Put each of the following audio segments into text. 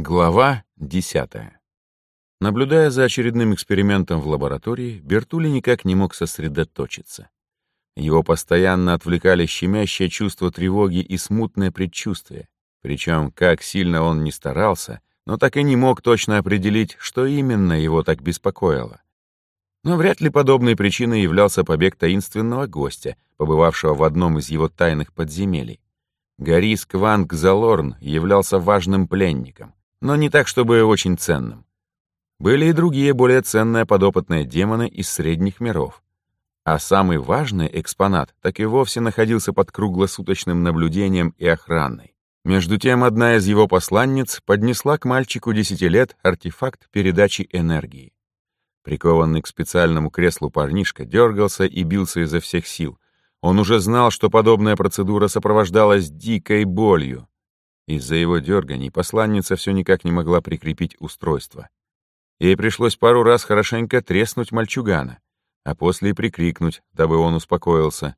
Глава 10. Наблюдая за очередным экспериментом в лаборатории, Бертули никак не мог сосредоточиться. Его постоянно отвлекали щемящее чувство тревоги и смутное предчувствие. Причем, как сильно он ни старался, но так и не мог точно определить, что именно его так беспокоило. Но вряд ли подобной причиной являлся побег таинственного гостя, побывавшего в одном из его тайных подземелий. Гарис Кванг Залорн являлся важным пленником но не так, чтобы очень ценным. Были и другие более ценные подопытные демоны из средних миров. А самый важный экспонат так и вовсе находился под круглосуточным наблюдением и охраной. Между тем, одна из его посланниц поднесла к мальчику 10 лет артефакт передачи энергии. Прикованный к специальному креслу парнишка дергался и бился изо всех сил. Он уже знал, что подобная процедура сопровождалась дикой болью. Из-за его дерганий посланница все никак не могла прикрепить устройство. Ей пришлось пару раз хорошенько треснуть мальчугана, а после и прикрикнуть, дабы он успокоился.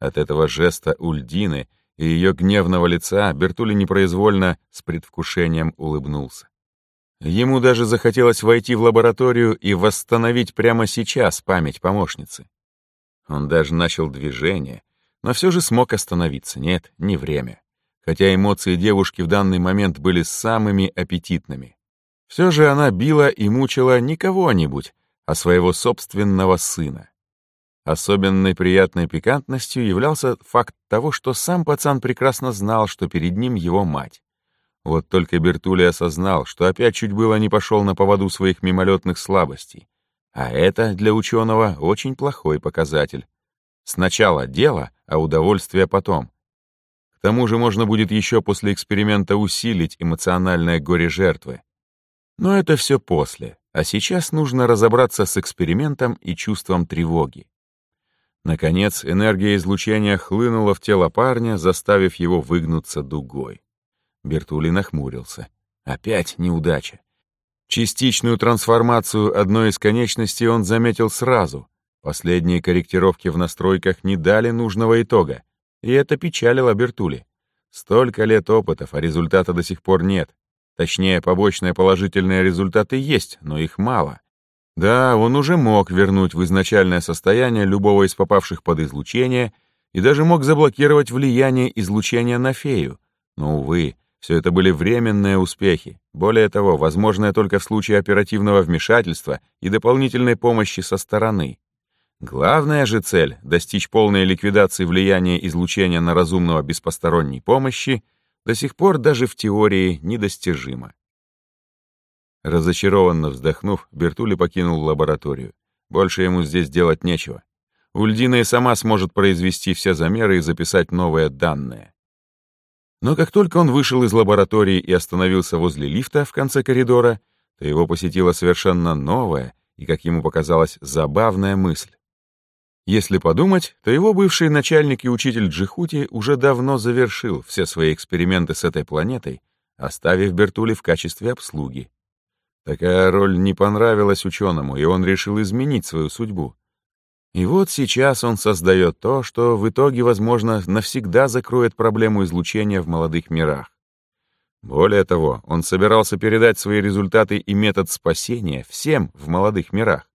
От этого жеста Ульдины и ее гневного лица Бертули непроизвольно с предвкушением улыбнулся. Ему даже захотелось войти в лабораторию и восстановить прямо сейчас память помощницы. Он даже начал движение, но все же смог остановиться. Нет, не время хотя эмоции девушки в данный момент были самыми аппетитными. Все же она била и мучила не кого-нибудь, а своего собственного сына. Особенной приятной пикантностью являлся факт того, что сам пацан прекрасно знал, что перед ним его мать. Вот только Бертули осознал, что опять чуть было не пошел на поводу своих мимолетных слабостей. А это для ученого очень плохой показатель. Сначала дело, а удовольствие потом. К тому же можно будет еще после эксперимента усилить эмоциональное горе жертвы. Но это все после, а сейчас нужно разобраться с экспериментом и чувством тревоги. Наконец, энергия излучения хлынула в тело парня, заставив его выгнуться дугой. Бертули нахмурился. Опять неудача. Частичную трансформацию одной из конечностей он заметил сразу. Последние корректировки в настройках не дали нужного итога. И это печалило Бертули. Столько лет опытов, а результата до сих пор нет. Точнее, побочные положительные результаты есть, но их мало. Да, он уже мог вернуть в изначальное состояние любого из попавших под излучение и даже мог заблокировать влияние излучения на фею. Но, увы, все это были временные успехи. Более того, возможное только в случае оперативного вмешательства и дополнительной помощи со стороны. Главная же цель — достичь полной ликвидации влияния излучения на разумного без посторонней помощи — до сих пор даже в теории недостижима. Разочарованно вздохнув, Бертули покинул лабораторию. Больше ему здесь делать нечего. Ульдина и сама сможет произвести все замеры и записать новые данные. Но как только он вышел из лаборатории и остановился возле лифта в конце коридора, то его посетила совершенно новая и, как ему показалось, забавная мысль. Если подумать, то его бывший начальник и учитель Джихути уже давно завершил все свои эксперименты с этой планетой, оставив Бертули в качестве обслуги. Такая роль не понравилась ученому, и он решил изменить свою судьбу. И вот сейчас он создает то, что в итоге, возможно, навсегда закроет проблему излучения в молодых мирах. Более того, он собирался передать свои результаты и метод спасения всем в молодых мирах.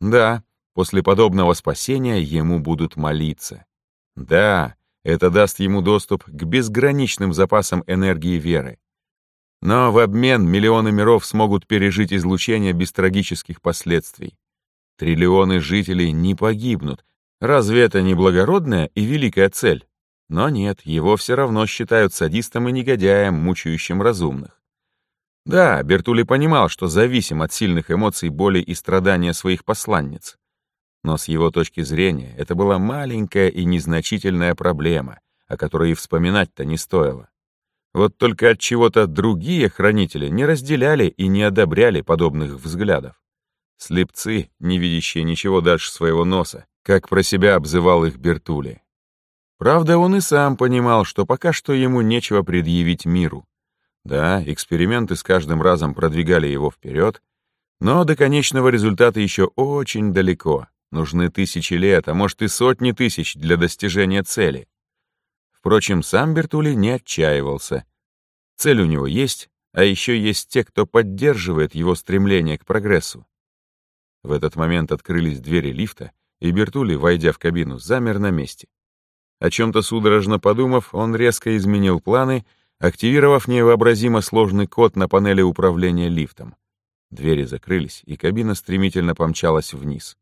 Да, После подобного спасения ему будут молиться. Да, это даст ему доступ к безграничным запасам энергии веры. Но в обмен миллионы миров смогут пережить излучение без трагических последствий. Триллионы жителей не погибнут. Разве это не благородная и великая цель? Но нет, его все равно считают садистом и негодяем, мучающим разумных. Да, Бертули понимал, что зависим от сильных эмоций, боли и страдания своих посланниц. Но с его точки зрения это была маленькая и незначительная проблема, о которой и вспоминать-то не стоило. Вот только от чего-то другие хранители не разделяли и не одобряли подобных взглядов. Слепцы, не видящие ничего дальше своего носа, как про себя обзывал их Бертули. Правда, он и сам понимал, что пока что ему нечего предъявить миру. Да, эксперименты с каждым разом продвигали его вперед, но до конечного результата еще очень далеко. Нужны тысячи лет, а может и сотни тысяч для достижения цели. Впрочем, сам Бертули не отчаивался. Цель у него есть, а еще есть те, кто поддерживает его стремление к прогрессу. В этот момент открылись двери лифта, и Бертули, войдя в кабину, замер на месте. О чем-то судорожно подумав, он резко изменил планы, активировав невообразимо сложный код на панели управления лифтом. Двери закрылись, и кабина стремительно помчалась вниз.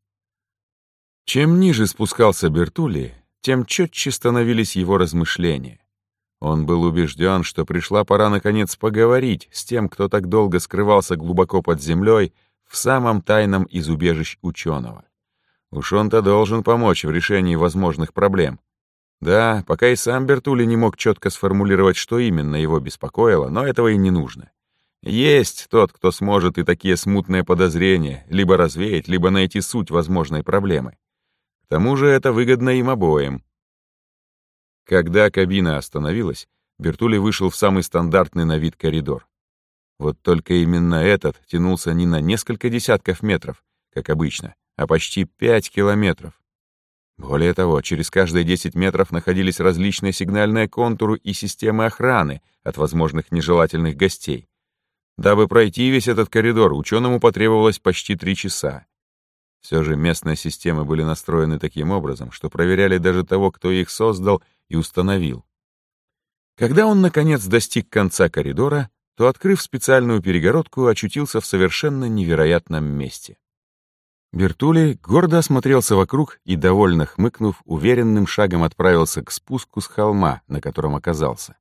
Чем ниже спускался Бертули, тем четче становились его размышления. Он был убежден, что пришла пора наконец поговорить с тем, кто так долго скрывался глубоко под землей в самом тайном из убежищ ученого. Уж он-то должен помочь в решении возможных проблем. Да, пока и сам Бертули не мог четко сформулировать, что именно его беспокоило, но этого и не нужно. Есть тот, кто сможет и такие смутные подозрения либо развеять, либо найти суть возможной проблемы. К тому же это выгодно им обоим. Когда кабина остановилась, Бертули вышел в самый стандартный на вид коридор. Вот только именно этот тянулся не на несколько десятков метров, как обычно, а почти пять километров. Более того, через каждые 10 метров находились различные сигнальные контуры и системы охраны от возможных нежелательных гостей. Дабы пройти весь этот коридор, ученому потребовалось почти три часа. Все же местные системы были настроены таким образом, что проверяли даже того, кто их создал и установил. Когда он, наконец, достиг конца коридора, то, открыв специальную перегородку, очутился в совершенно невероятном месте. Бертули гордо осмотрелся вокруг и, довольно хмыкнув, уверенным шагом отправился к спуску с холма, на котором оказался.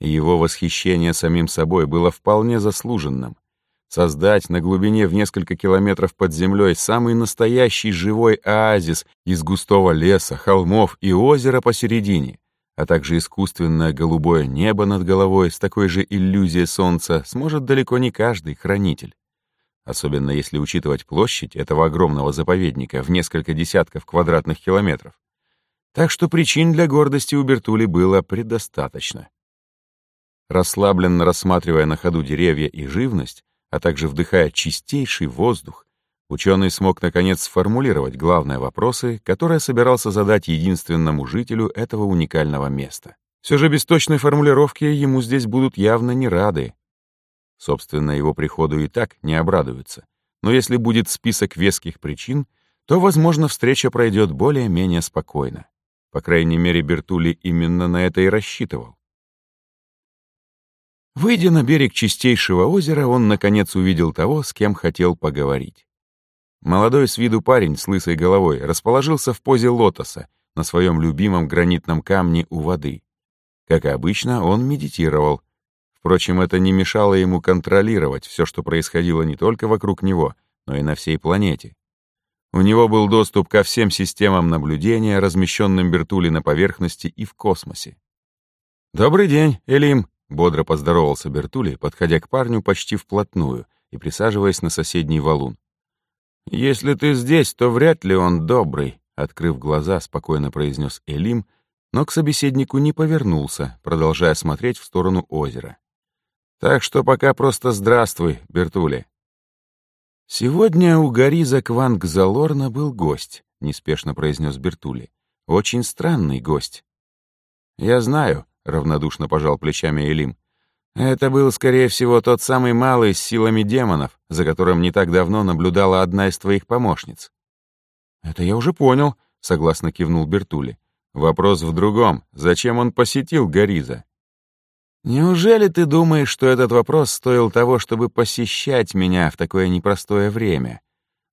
Его восхищение самим собой было вполне заслуженным. Создать на глубине в несколько километров под землей самый настоящий живой оазис из густого леса, холмов и озера посередине, а также искусственное голубое небо над головой с такой же иллюзией солнца сможет далеко не каждый хранитель. Особенно если учитывать площадь этого огромного заповедника в несколько десятков квадратных километров. Так что причин для гордости у Бертули было предостаточно. Расслабленно рассматривая на ходу деревья и живность, а также вдыхая чистейший воздух, ученый смог наконец сформулировать главные вопросы, которые собирался задать единственному жителю этого уникального места. Все же без точной формулировки ему здесь будут явно не рады. Собственно, его приходу и так не обрадуются. Но если будет список веских причин, то, возможно, встреча пройдет более-менее спокойно. По крайней мере, Бертули именно на это и рассчитывал. Выйдя на берег чистейшего озера, он, наконец, увидел того, с кем хотел поговорить. Молодой с виду парень с лысой головой расположился в позе лотоса на своем любимом гранитном камне у воды. Как обычно, он медитировал. Впрочем, это не мешало ему контролировать все, что происходило не только вокруг него, но и на всей планете. У него был доступ ко всем системам наблюдения, размещенным Бертули на поверхности и в космосе. «Добрый день, Элим», Бодро поздоровался Бертули, подходя к парню почти вплотную и присаживаясь на соседний валун. «Если ты здесь, то вряд ли он добрый», — открыв глаза, спокойно произнес Элим, но к собеседнику не повернулся, продолжая смотреть в сторону озера. «Так что пока просто здравствуй, Бертули». «Сегодня у Гариза Квангзалорна был гость», — неспешно произнес Бертули. «Очень странный гость». «Я знаю», — равнодушно пожал плечами Элим. «Это был, скорее всего, тот самый малый с силами демонов, за которым не так давно наблюдала одна из твоих помощниц». «Это я уже понял», — согласно кивнул Бертули. «Вопрос в другом. Зачем он посетил Гориза?» «Неужели ты думаешь, что этот вопрос стоил того, чтобы посещать меня в такое непростое время?»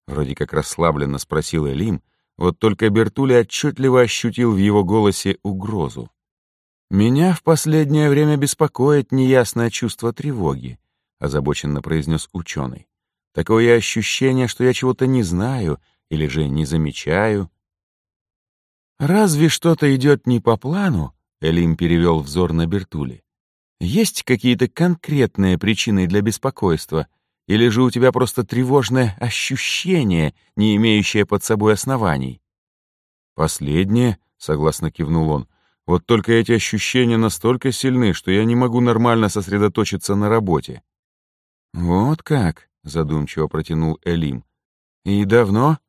Вроде как расслабленно спросил Элим, вот только Бертули отчетливо ощутил в его голосе угрозу. «Меня в последнее время беспокоит неясное чувство тревоги», — озабоченно произнес ученый. «Такое ощущение, что я чего-то не знаю или же не замечаю». «Разве что-то идет не по плану?» — Элим перевел взор на Бертули. «Есть какие-то конкретные причины для беспокойства? Или же у тебя просто тревожное ощущение, не имеющее под собой оснований?» «Последнее», — согласно кивнул он, — вот только эти ощущения настолько сильны, что я не могу нормально сосредоточиться на работе. «Вот как?» — задумчиво протянул Элим. «И давно?»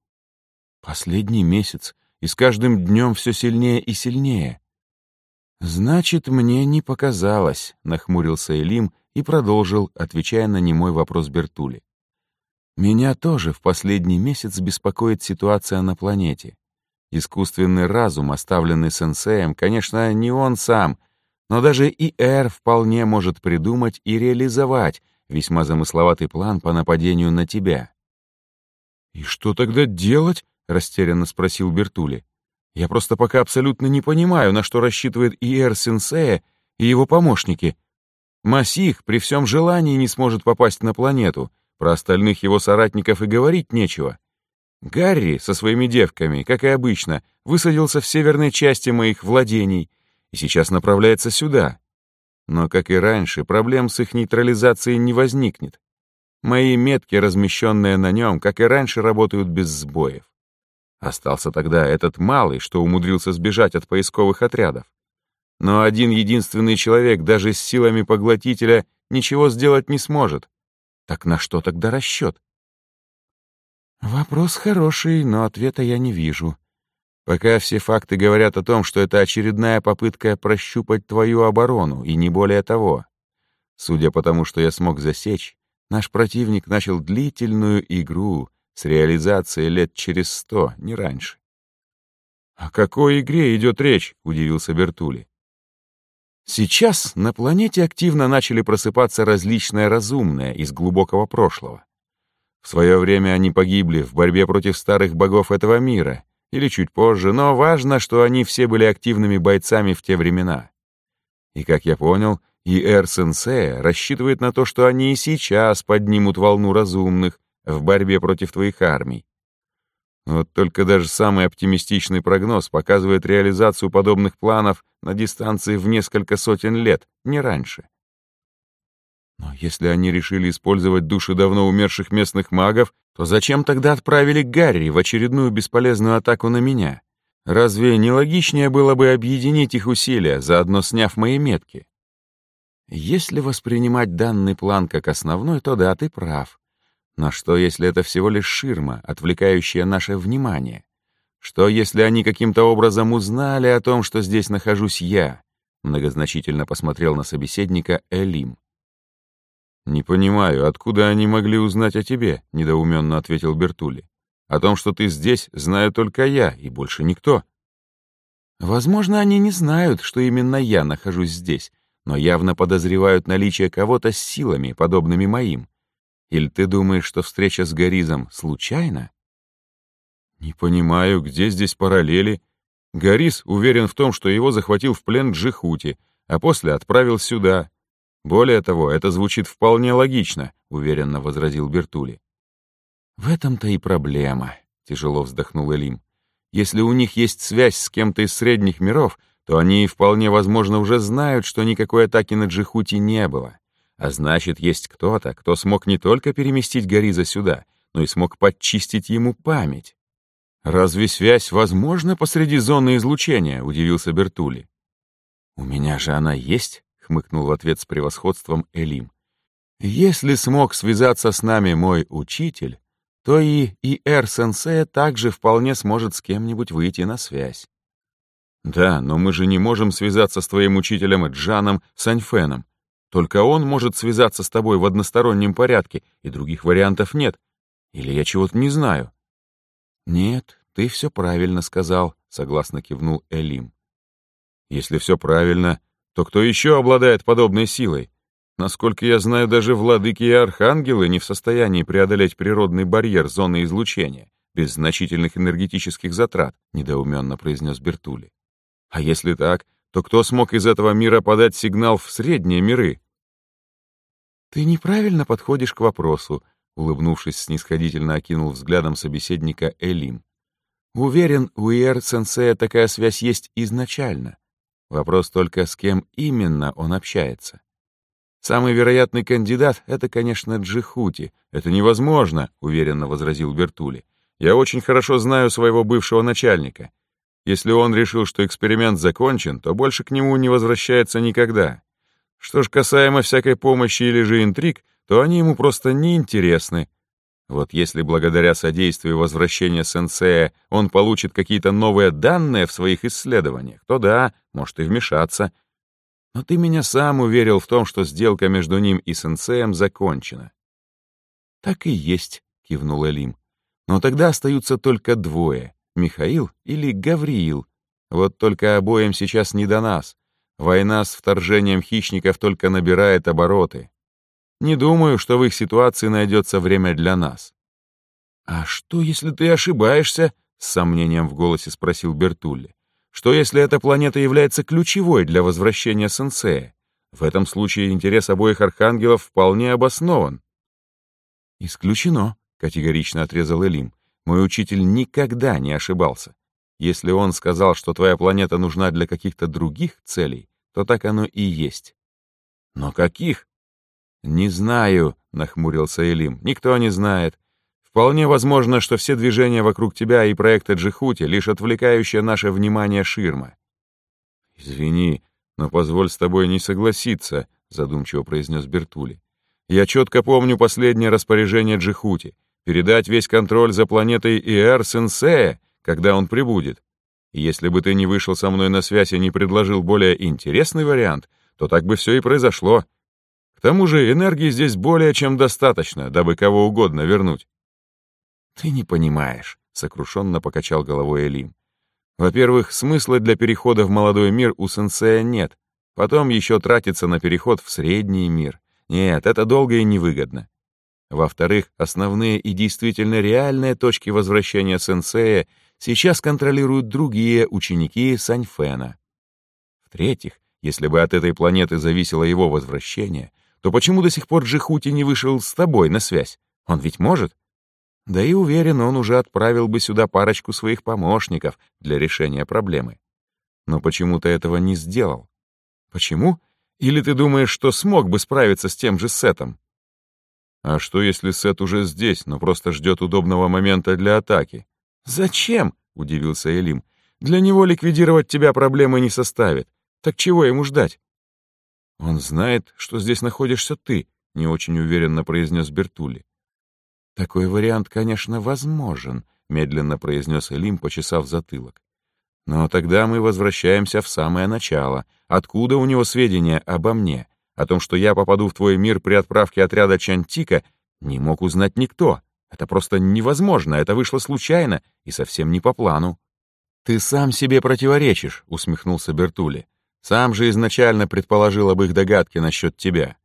«Последний месяц, и с каждым днем все сильнее и сильнее». «Значит, мне не показалось», — нахмурился Элим и продолжил, отвечая на немой вопрос Бертули. «Меня тоже в последний месяц беспокоит ситуация на планете. Искусственный разум, оставленный сенсеем, конечно, не он сам, но даже и вполне может придумать и реализовать весьма замысловатый план по нападению на тебя». «И что тогда делать?» — растерянно спросил Бертули. «Я просто пока абсолютно не понимаю, на что рассчитывает Иэр Сенсея и его помощники. Масих при всем желании не сможет попасть на планету, про остальных его соратников и говорить нечего. Гарри со своими девками, как и обычно, высадился в северной части моих владений и сейчас направляется сюда. Но, как и раньше, проблем с их нейтрализацией не возникнет. Мои метки, размещенные на нем, как и раньше, работают без сбоев. Остался тогда этот малый, что умудрился сбежать от поисковых отрядов. Но один единственный человек даже с силами поглотителя ничего сделать не сможет. Так на что тогда расчет? Вопрос хороший, но ответа я не вижу. Пока все факты говорят о том, что это очередная попытка прощупать твою оборону, и не более того. Судя по тому, что я смог засечь, наш противник начал длительную игру с реализацией лет через сто, не раньше. «О какой игре идет речь?» — удивился Бертули. Сейчас на планете активно начали просыпаться различные разумные из глубокого прошлого. В свое время они погибли в борьбе против старых богов этого мира, или чуть позже, но важно, что они все были активными бойцами в те времена. И, как я понял, и Эр-сенсея рассчитывает на то, что они и сейчас поднимут волну разумных в борьбе против твоих армий. Вот только даже самый оптимистичный прогноз показывает реализацию подобных планов на дистанции в несколько сотен лет, не раньше. Но если они решили использовать души давно умерших местных магов, то зачем тогда отправили Гарри в очередную бесполезную атаку на меня? Разве не логичнее было бы объединить их усилия, заодно сняв мои метки? Если воспринимать данный план как основной, то да, ты прав. Но что, если это всего лишь ширма, отвлекающая наше внимание? Что, если они каким-то образом узнали о том, что здесь нахожусь я? Многозначительно посмотрел на собеседника Элим. «Не понимаю, откуда они могли узнать о тебе?» — недоуменно ответил Бертули. «О том, что ты здесь, знаю только я и больше никто». «Возможно, они не знают, что именно я нахожусь здесь, но явно подозревают наличие кого-то с силами, подобными моим. Или ты думаешь, что встреча с Горизом случайна? Не понимаю, где здесь параллели. Горис уверен в том, что его захватил в плен Джихути, а после отправил сюда. Более того, это звучит вполне логично, уверенно возразил Бертули. В этом-то и проблема, тяжело вздохнул Элим. Если у них есть связь с кем-то из средних миров, то они вполне возможно уже знают, что никакой атаки на Джихути не было. А значит, есть кто-то, кто смог не только переместить Гориза сюда, но и смог подчистить ему память. «Разве связь возможна посреди зоны излучения?» — удивился Бертули. «У меня же она есть», — хмыкнул в ответ с превосходством Элим. «Если смог связаться с нами мой учитель, то и ИР-сенсея также вполне сможет с кем-нибудь выйти на связь». «Да, но мы же не можем связаться с твоим учителем Джаном Саньфеном. Только он может связаться с тобой в одностороннем порядке, и других вариантов нет. Или я чего-то не знаю?» «Нет, ты все правильно сказал», — согласно кивнул Элим. «Если все правильно, то кто еще обладает подобной силой? Насколько я знаю, даже владыки и архангелы не в состоянии преодолеть природный барьер зоны излучения без значительных энергетических затрат», — недоуменно произнес Бертули. «А если так, то кто смог из этого мира подать сигнал в средние миры? «Ты неправильно подходишь к вопросу», — улыбнувшись, снисходительно окинул взглядом собеседника Элим. «Уверен, у Иэр-сенсея такая связь есть изначально. Вопрос только, с кем именно он общается. Самый вероятный кандидат — это, конечно, Джихути. Это невозможно», — уверенно возразил Бертули. «Я очень хорошо знаю своего бывшего начальника. Если он решил, что эксперимент закончен, то больше к нему не возвращается никогда. Что ж касаемо всякой помощи или же интриг, то они ему просто неинтересны. Вот если благодаря содействию возвращения сенсея он получит какие-то новые данные в своих исследованиях, то да, может и вмешаться. Но ты меня сам уверил в том, что сделка между ним и сенсеем закончена». «Так и есть», — кивнул Элим. «Но тогда остаются только двое — Михаил или Гавриил. Вот только обоим сейчас не до нас. Война с вторжением хищников только набирает обороты. Не думаю, что в их ситуации найдется время для нас». «А что, если ты ошибаешься?» — с сомнением в голосе спросил Бертулли. Что если эта планета является ключевой для возвращения сенсея? В этом случае интерес обоих архангелов вполне обоснован. «Исключено», — категорично отрезал Элим. «Мой учитель никогда не ошибался. Если он сказал, что твоя планета нужна для каких-то других целей, то так оно и есть». «Но каких?» «Не знаю», — нахмурился Элим. «Никто не знает. Вполне возможно, что все движения вокруг тебя и проекта Джихути — лишь отвлекающая наше внимание ширма. «Извини, но позволь с тобой не согласиться», — задумчиво произнес Бертули. «Я четко помню последнее распоряжение Джихути — передать весь контроль за планетой Иэр Сенсея, когда он прибудет. И если бы ты не вышел со мной на связь и не предложил более интересный вариант, то так бы все и произошло. К тому же энергии здесь более чем достаточно, дабы кого угодно вернуть. «Ты не понимаешь», — сокрушенно покачал головой Элим. «Во-первых, смысла для перехода в молодой мир у сенсея нет. Потом еще тратиться на переход в средний мир. Нет, это долго и невыгодно. Во-вторых, основные и действительно реальные точки возвращения сенсея сейчас контролируют другие ученики Саньфена. В-третьих, если бы от этой планеты зависело его возвращение, то почему до сих пор Джихути не вышел с тобой на связь? Он ведь может? Да и уверен, он уже отправил бы сюда парочку своих помощников для решения проблемы. Но почему-то этого не сделал. Почему? Или ты думаешь, что смог бы справиться с тем же Сетом? А что, если Сет уже здесь, но просто ждет удобного момента для атаки? Зачем? — удивился Элим. Для него ликвидировать тебя проблемы не составит. Так чего ему ждать? Он знает, что здесь находишься ты, — не очень уверенно произнес Бертули. «Такой вариант, конечно, возможен», — медленно произнес Элим, почесав затылок. «Но тогда мы возвращаемся в самое начало. Откуда у него сведения обо мне? О том, что я попаду в твой мир при отправке отряда Чантика, не мог узнать никто. Это просто невозможно, это вышло случайно и совсем не по плану». «Ты сам себе противоречишь», — усмехнулся Бертули. «Сам же изначально предположил об их догадке насчет тебя».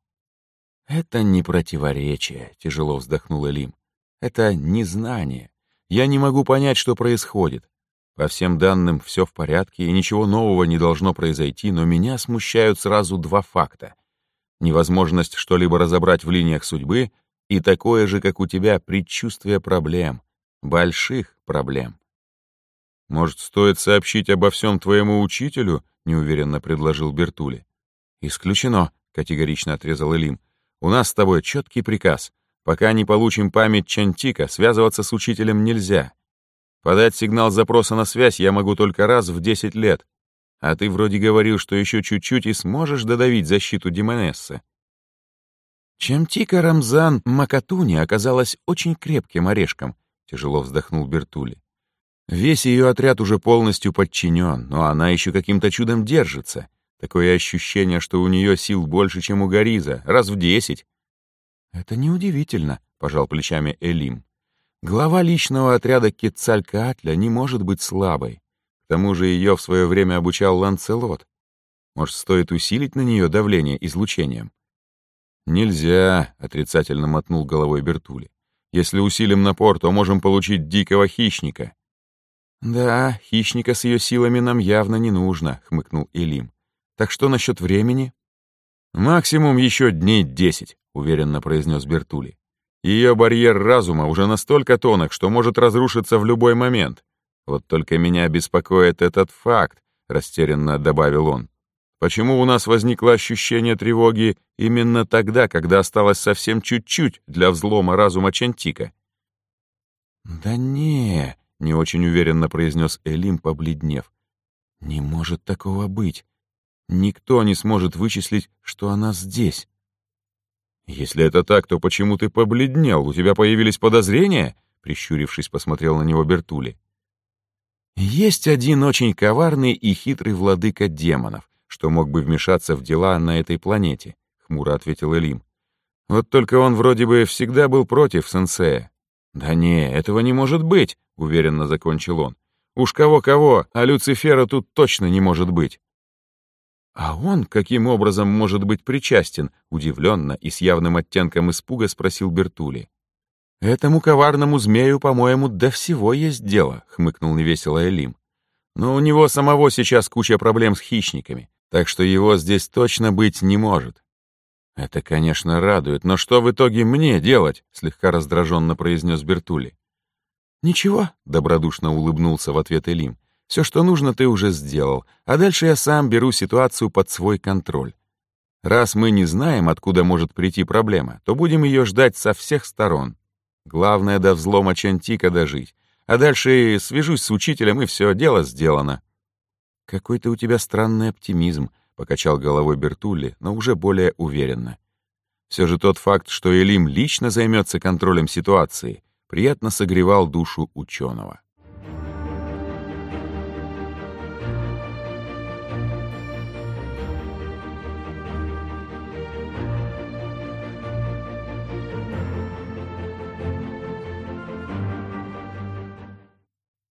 «Это не противоречие», — тяжело вздохнул Элим. «Это незнание. Я не могу понять, что происходит. По всем данным, все в порядке, и ничего нового не должно произойти, но меня смущают сразу два факта. Невозможность что-либо разобрать в линиях судьбы и такое же, как у тебя, предчувствие проблем. Больших проблем. «Может, стоит сообщить обо всем твоему учителю?» — неуверенно предложил Бертули. «Исключено», — категорично отрезал Элим. У нас с тобой четкий приказ. Пока не получим память Чантика, связываться с учителем нельзя. Подать сигнал запроса на связь я могу только раз в 10 лет. А ты вроде говорил, что еще чуть-чуть и сможешь додавить защиту Демонессы. Чантика Рамзан Макатуни оказалась очень крепким орешком, тяжело вздохнул Бертули. Весь ее отряд уже полностью подчинен, но она еще каким-то чудом держится. Такое ощущение, что у нее сил больше, чем у Гориза, раз в десять. «Это неудивительно», — пожал плечами Элим. «Глава личного отряда Кетцалькаатля не может быть слабой. К тому же ее в свое время обучал Ланцелот. Может, стоит усилить на нее давление излучением?» «Нельзя», — отрицательно мотнул головой Бертули. «Если усилим напор, то можем получить дикого хищника». «Да, хищника с ее силами нам явно не нужно», — хмыкнул Элим. Так что насчет времени? Максимум еще дней десять, уверенно произнес Бертули. Ее барьер разума уже настолько тонок, что может разрушиться в любой момент. Вот только меня беспокоит этот факт, растерянно добавил он. Почему у нас возникло ощущение тревоги именно тогда, когда осталось совсем чуть-чуть для взлома разума Чантика? «Да не», — не очень уверенно произнес Элим, побледнев. «Не может такого быть. Никто не сможет вычислить, что она здесь. «Если это так, то почему ты побледнел? У тебя появились подозрения?» Прищурившись, посмотрел на него Бертули. «Есть один очень коварный и хитрый владыка демонов, что мог бы вмешаться в дела на этой планете, хмуро ответил Элим. Вот только он вроде бы всегда был против сенсея. Да не, этого не может быть, уверенно закончил он. Уж кого-кого, а Люцифера тут точно не может быть. «А он каким образом может быть причастен?» — удивленно и с явным оттенком испуга спросил Бертули. «Этому коварному змею, по-моему, до всего есть дело», — хмыкнул невесело Элим. «Но у него самого сейчас куча проблем с хищниками, так что его здесь точно быть не может». «Это, конечно, радует, но что в итоге мне делать?» — слегка раздраженно произнес Бертули. «Ничего», — добродушно улыбнулся в ответ Элим. Все, что нужно, ты уже сделал, а дальше я сам беру ситуацию под свой контроль. Раз мы не знаем, откуда может прийти проблема, то будем ее ждать со всех сторон. Главное до взлома Чантика дожить, а дальше свяжусь с учителем, и все, дело сделано. «Какой-то у тебя странный оптимизм», — покачал головой Бертулли, но уже более уверенно. Все же тот факт, что Элим лично займется контролем ситуации, приятно согревал душу ученого.